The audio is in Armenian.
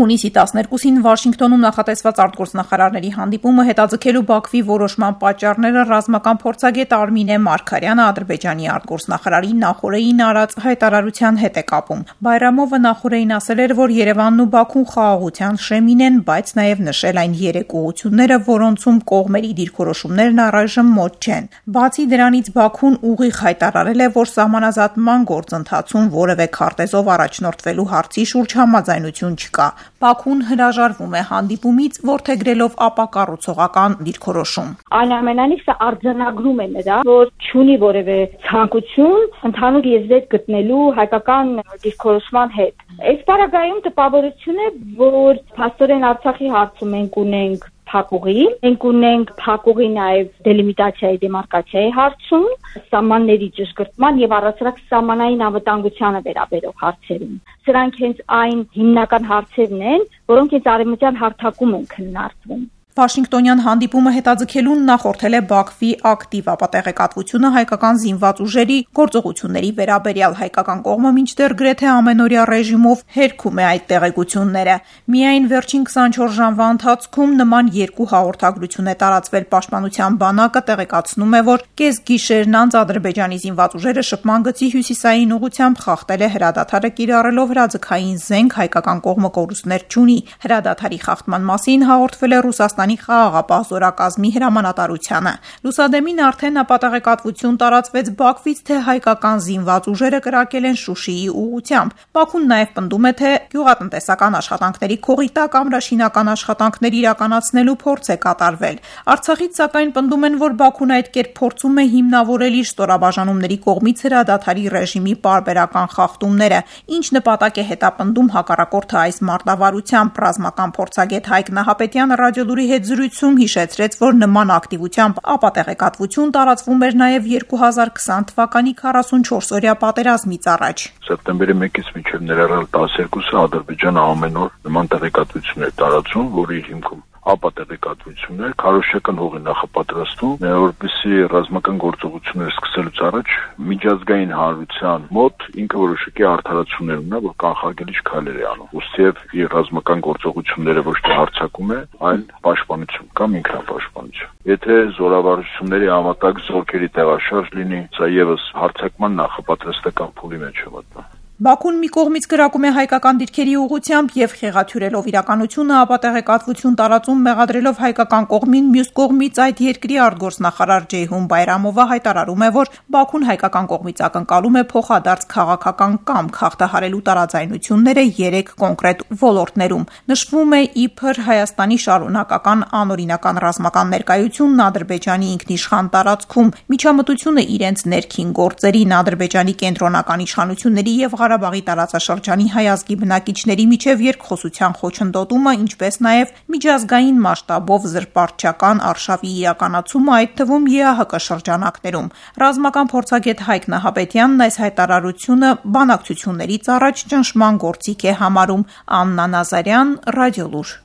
Հունիսի 12-ին Վաշինգտոնում նախատեսված արտգործնախարարների հանդիպումը հետաձգելու Բաքվի որոշման պատճառները ռազմական փորձագետ Արմինե Մարգարյանը Ադրբեջանի արտգործնախարարի նախորդին արած հայտարարության հետ է կապում։ Բայրամովը նախորդին ասել էր, որ Երևանն ու Բաքուն խաղաղության շեմին են, բայց նաև նշել այն երեք ուղությունները, որոնցում կողմերի դիրքորոշումներն առայժմ մոտ չեն։ Բացի դրանից Բաքուն ուղիղ հայտարարել է, որ սահմանազատման գործընթացում որևէ քարտեզով առաջնորդվելու հարցի շուրջ համաձայնություն չկա։ Բաքուն հրաժարվում է հանդիպումից, որդեգրելով ապակառուցողական դիրքորոշում։ Այնուամենայնիվ սա արձանագրում է նրա, որ չունի որևէ ցանկություն ընդհանուր եզրեր գտնելու հայկական դիրքորոշման հետ։ Այս պարագայում տպավորություն է, որ փաստորեն Արցախի հարցում ենք ունենք փակուղի, մենք ունենք փակուղի նաև դելիմիտացիայի դեմարկացիայի հարցում, սահմանների ճշգրտման եւ առասարակ սահմանային անվտանգությանը վերաբերող հարցերում։ Սրանք հենց այն հիմնական հարցերն են, որոնք հենց արևմտյան հարթակում են քննարկվում։ Վաշինգտոնյան հանդիպումը հետաձգելուն նախորդել է Բաքվի ակտիվ ապատեղեկատվությունը հայկական զինված ուժերի գործողությունների վերաբերյալ հայկական կողմը մինչդեռ գրեթե ամենօրյա ռեժիմով հերքում է այդ տեղեկությունները։ Միայն վերջին 24 ժամվա ընթացքում նման երկու հաղորդագրություն է տարածվել Պաշտպանության բանակը տեղեկացնում է, որ կեսգիշերն անց Ադրբեջանի զինված ուժերը շփման գծի հյուսիսային ուղությամբ խախտել է հրադադարը կիրառելով հրաձգային զենք հայկական կողմը կորուստներ չունի։ Հրադադարի խախտման մասին հաղորդվել է Ռուսաստանի խաղաղապահ զորակազմի հրամանատարությանը։ Լուսադեմին արդեն ապատեղեկատվություն տարածվեց Բաքվից, թե հայկական զինված ուժերը կրակել են Շուշիի ուղությամբ։ Բաքուն նաև պնդում է, թե գյուղատնտեսական աշխատանքների քողիտակ ամրաշինական աշխատանքներ իրականացնելու փորձ է կատարվել։ Արցախից սակայն պնդում են, որ Բաքուն այդ կերպ փորձում է հիմնավորել իր ստորաբաժանումների կողմից հրադադարի ռեժիմի պարբերական խախտումները, ինչ նպատակ է հետապնդում հակառակորդը այս մարտավարությամբ ռազմական փորձագետ Հայկ Նահապետյանը ռադիոլուրի հետ զրույցում հիշեցրեց, որ նման ակտիվությամբ ապատեղեկատվություն տարածվում էր նաև 2020 թվականի 44-օրյա պատերազմից առաջ։ Սեպտեմբերի 1-ից մինչև ներառյալ 12-ը Ադրբեջանը ամեն օր նման տեղեկատվություն էր տարածում, որի հիմքում ապատեղեկատվություններ, քարոշչական հողի նախապատրաստում, որպեսզի ռազմական գործողություններ սկսելուց առաջ միջազգային հանրության մոտ ինքը որոշակի արդարացումներ ունենա, որ կանխարգելիչ քայլեր է անում։ Ոստիև իր ռազմական գործողությունները ոչ թե հարցակում է, այլ պաշտպանություն կամ ինքնապաշտպանություն։ Եթե զորավարությունների համատակ զորքերի տեղաշարժ լինի, սա եւս հարցակման նախապատրաստական փուլի մեջ է մտնում։ Բաքուն մի կողմից կրակում է հայկական դիրքերի ուղությամբ եւ խեղաթյուրելով իրականությունը ապատեղեկատվություն տարածում մեղադրելով հայկական կողմին, մյուս կողմից այդ երկրի արտգործնախարար Ջեյհուն Բայրամովը հայտարարում է, որ Բաքուն հայկական կողմից ակնկալում է փոխադարձ քաղաքական կամ խախտահարելու տարաձայնությունները 3 կոնկրետ ոլորտներում։ Նշվում է իբր Հայաստանի շարունակական անօրինական ռազմական ներկայությունն Ադրբեջանի ինքնիշխան տարածքում, միջամտությունը իրենց ներքին գործերին Ադրբեջանի կենտրոնական իշխանությունների եւ Ղարաբաղի տարածաշրջանի հայ ազգի բնակիչների միջև երկխոսության խոչընդոտումը, ինչպես նաև միջազգային մասշտաբով զրպարտչական արշավի իրականացումը, այդ թվում ԵԱՀԿ շրջանակներում։ Ռազմական փորձագետ Հայկ Նահապետյանն այս հայտարարությունը բանակցություններից առաջ ճնշման գործիք է համարում։ Աննա Նազարյան, Ռադիոլուր